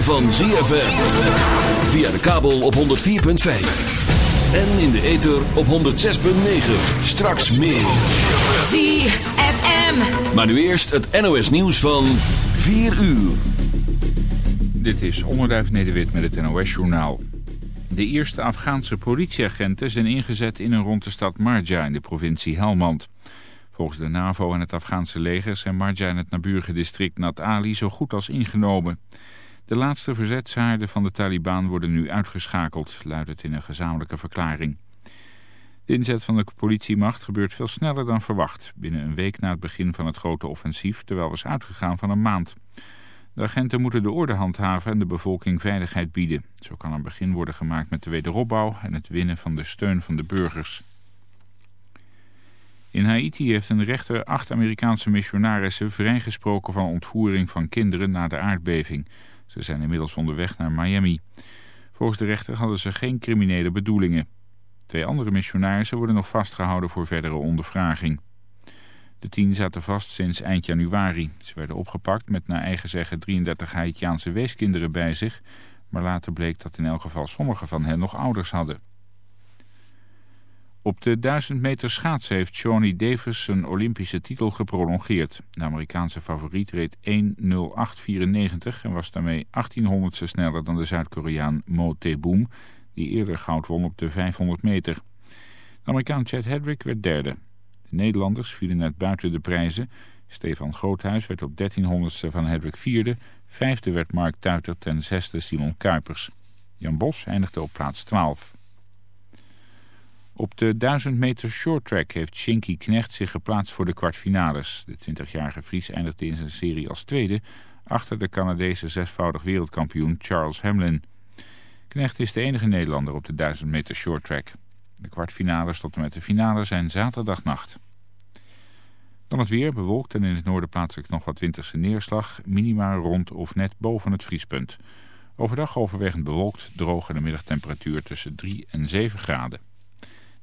ritme van ZFM. Via de kabel op 104.5. En in de ether op 106.9. Straks meer. ZFM. Maar nu eerst het NOS nieuws van 4 uur. Dit is Onderduif Nederwit met het NOS-journaal. De eerste Afghaanse politieagenten zijn ingezet in en rond de stad Marja in de provincie Helmand. Volgens de NAVO en het Afghaanse leger zijn Marja en het naburige district Nat Ali zo goed als ingenomen. De laatste verzetshaarden van de Taliban worden nu uitgeschakeld, luidt het in een gezamenlijke verklaring. De inzet van de politiemacht gebeurt veel sneller dan verwacht, binnen een week na het begin van het grote offensief, terwijl was uitgegaan van een maand. De agenten moeten de orde handhaven en de bevolking veiligheid bieden. Zo kan een begin worden gemaakt met de wederopbouw en het winnen van de steun van de burgers. In Haiti heeft een rechter acht Amerikaanse missionarissen vrijgesproken van ontvoering van kinderen na de aardbeving. Ze zijn inmiddels onderweg naar Miami. Volgens de rechter hadden ze geen criminele bedoelingen. Twee andere missionarissen worden nog vastgehouden voor verdere ondervraging. De tien zaten vast sinds eind januari. Ze werden opgepakt met naar eigen zeggen 33 Haitiaanse weeskinderen bij zich... maar later bleek dat in elk geval sommige van hen nog ouders hadden. Op de 1000 meter schaatsen heeft Shawnee Davis zijn Olympische titel geprolongeerd. De Amerikaanse favoriet reed 1.08.94 en was daarmee 1800ste sneller dan de Zuid-Koreaan Mo Tae-boom... die eerder goud won op de 500 meter. De Amerikaan Chad Hedrick werd derde. De Nederlanders vielen net buiten de prijzen. Stefan Groothuis werd op 1300ste van Hedrick vierde. Vijfde werd Mark Tuiter ten zesde Simon Kuipers. Jan Bos eindigde op plaats 12. Op de 1000 meter shorttrack heeft Shinky Knecht zich geplaatst voor de kwartfinales. De 20-jarige Fries eindigde in zijn serie als tweede... achter de Canadese zesvoudig wereldkampioen Charles Hamlin. Knecht is de enige Nederlander op de 1000 meter shorttrack. De kwartfinales tot en met de finale zijn zaterdagnacht. Dan het weer, bewolkt en in het noorden plaatselijk nog wat winterse neerslag. Minima rond of net boven het vriespunt. Overdag overwegend bewolkt, droog en de middagtemperatuur tussen 3 en 7 graden.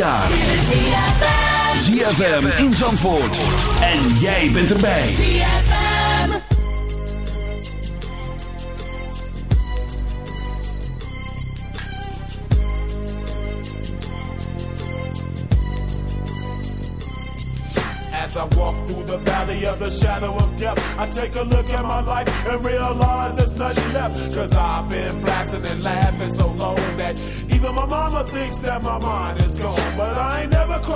Jaar. ZFM in Zandvoort. En jij bent erbij. As I walk through the valley of the shadow of death, I take a look at my life and realize there's nothing left. Cause I've been blasting and laughing so long that even my mama thinks that my mind is gone.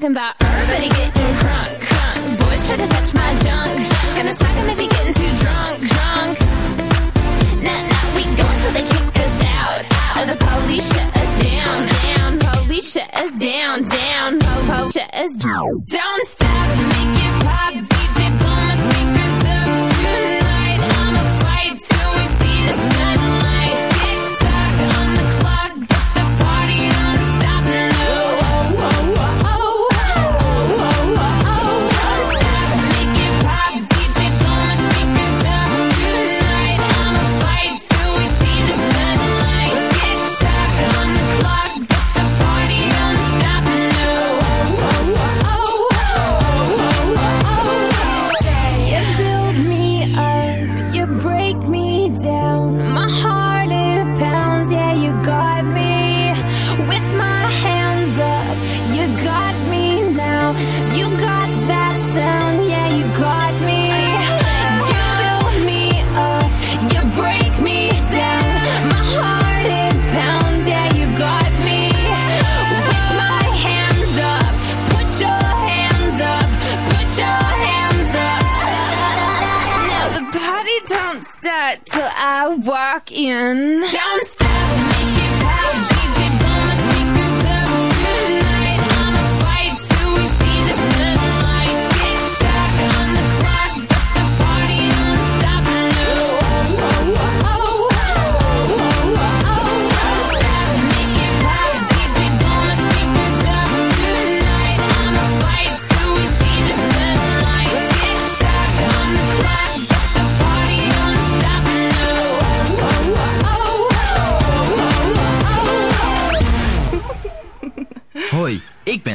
Talking about start till I walk in. Don't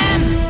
ZFM.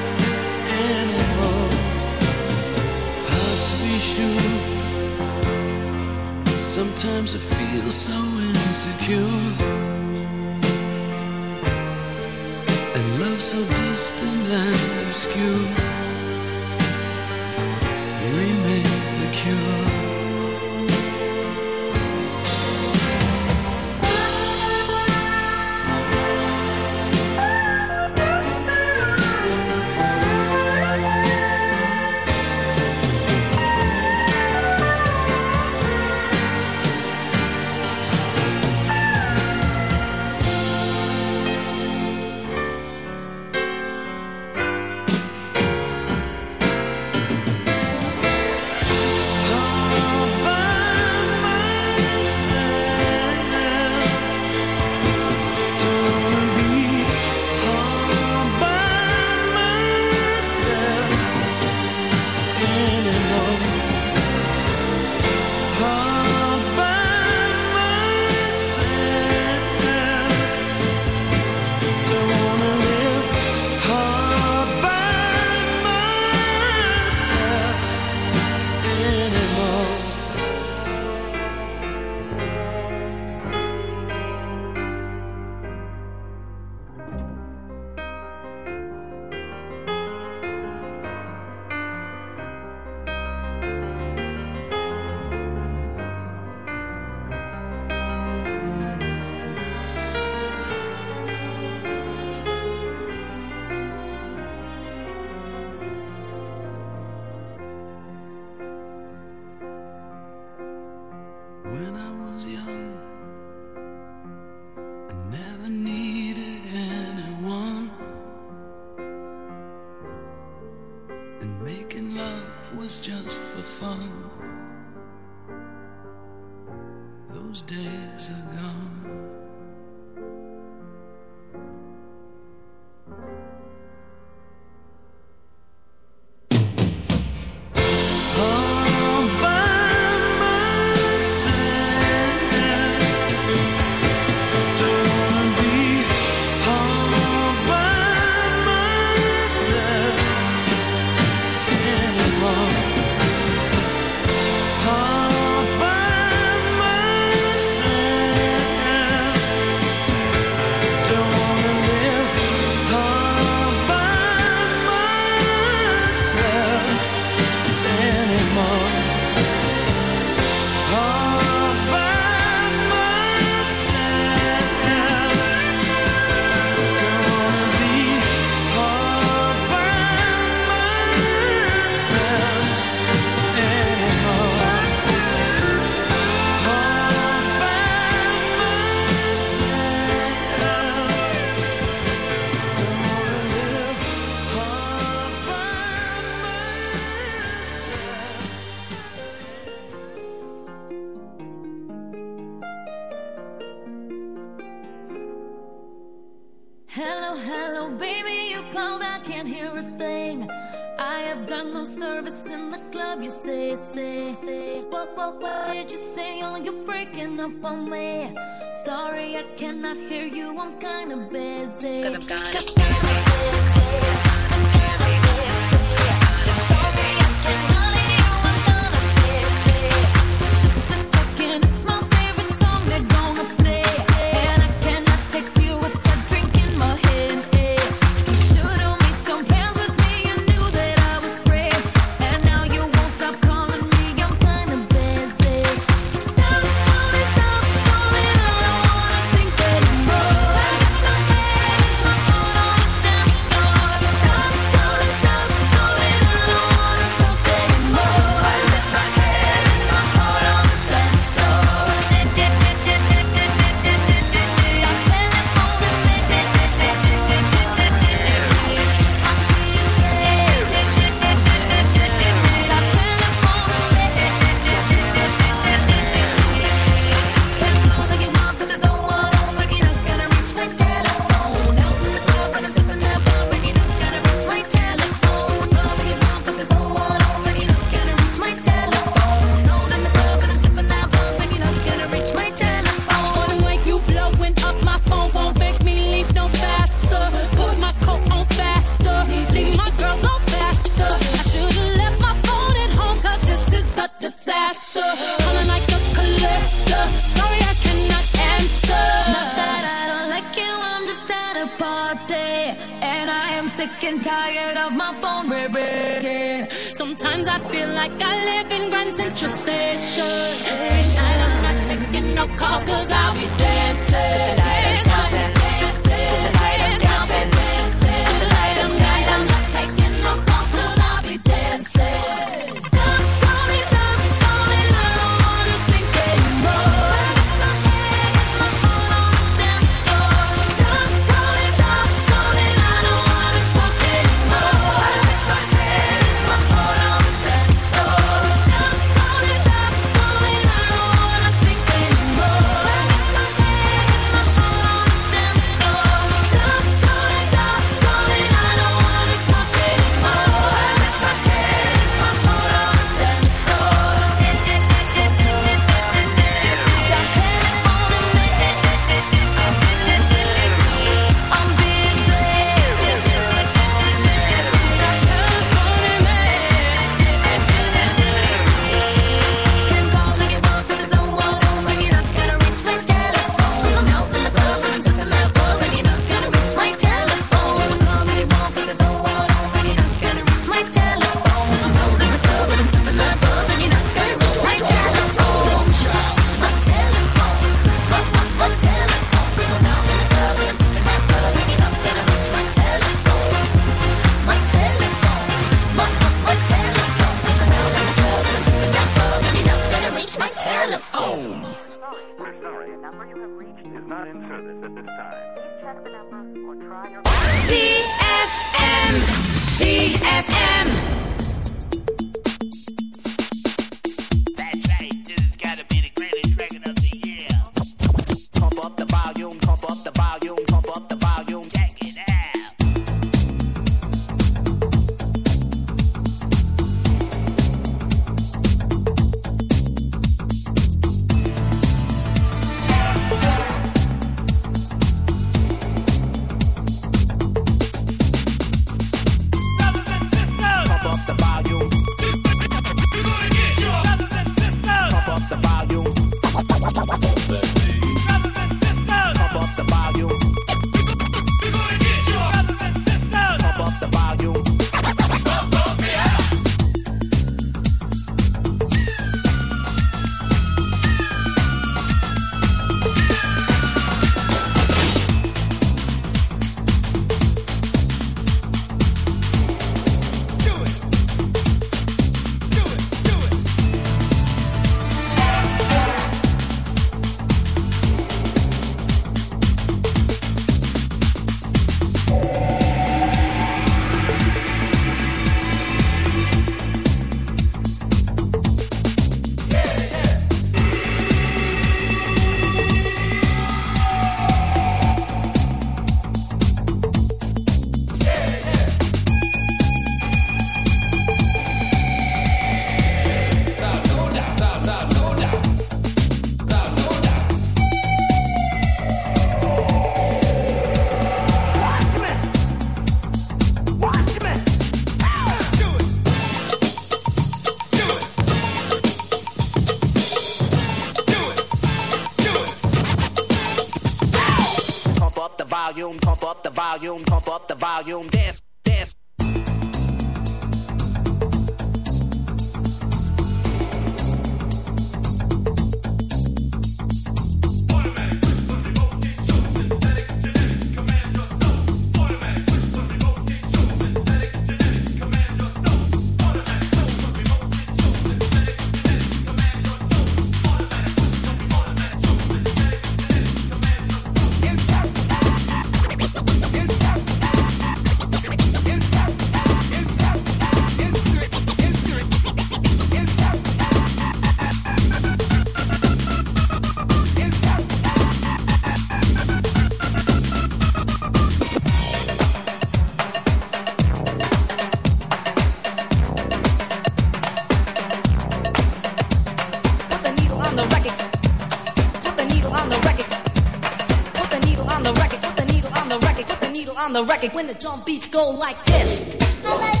The record. When the drum beats go like this.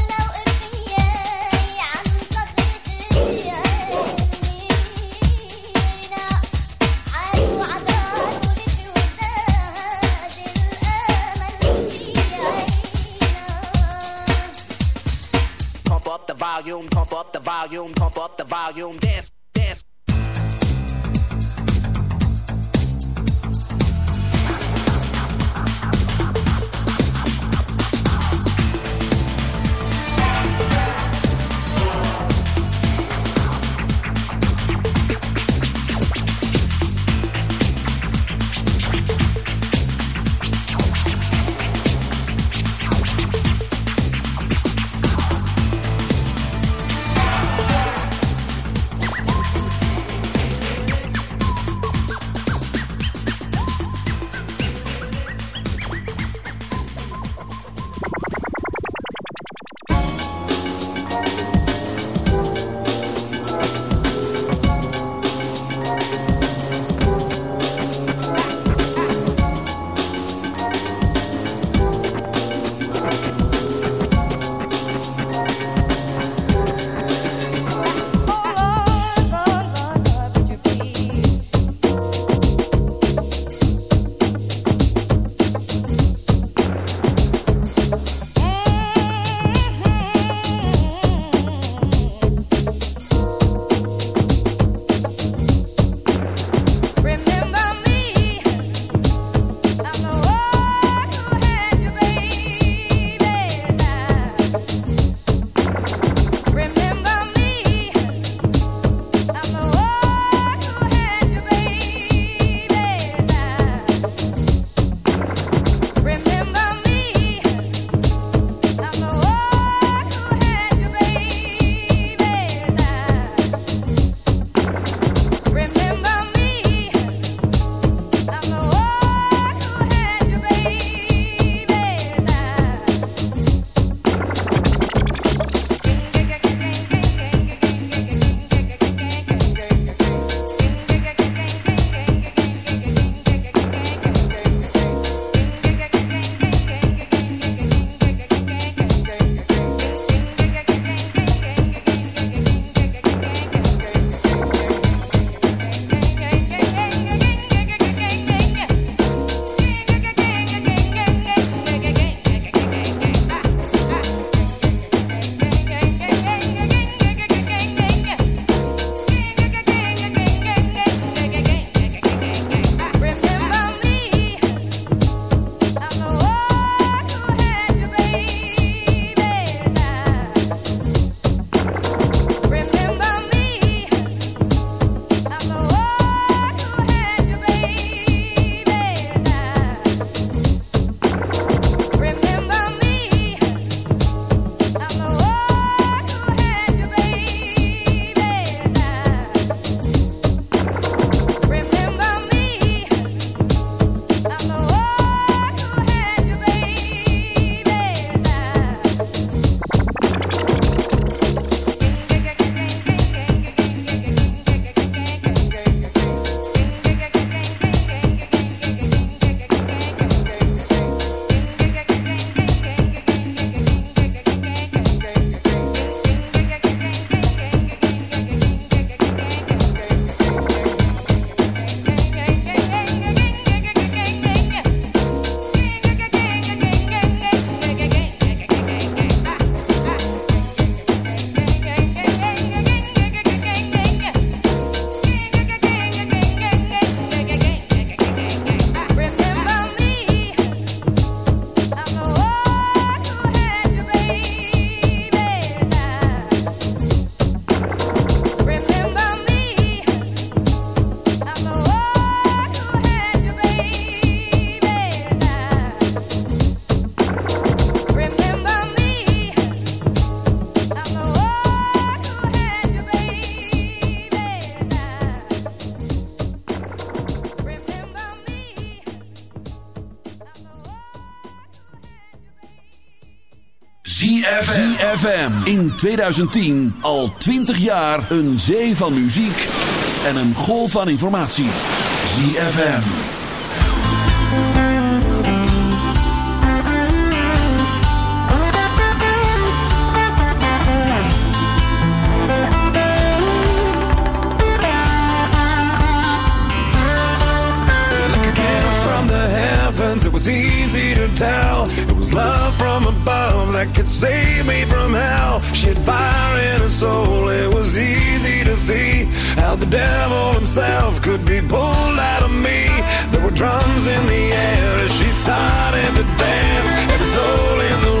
ZFM. In 2010 al 20 jaar een zee van muziek en een golf van informatie. ZFM. Gift from the heavens, it was easy to tell. It was love from save me from hell. She had fire in her soul, it was easy to see how the devil himself could be pulled out of me. There were drums in the air as she started to dance. Every soul in the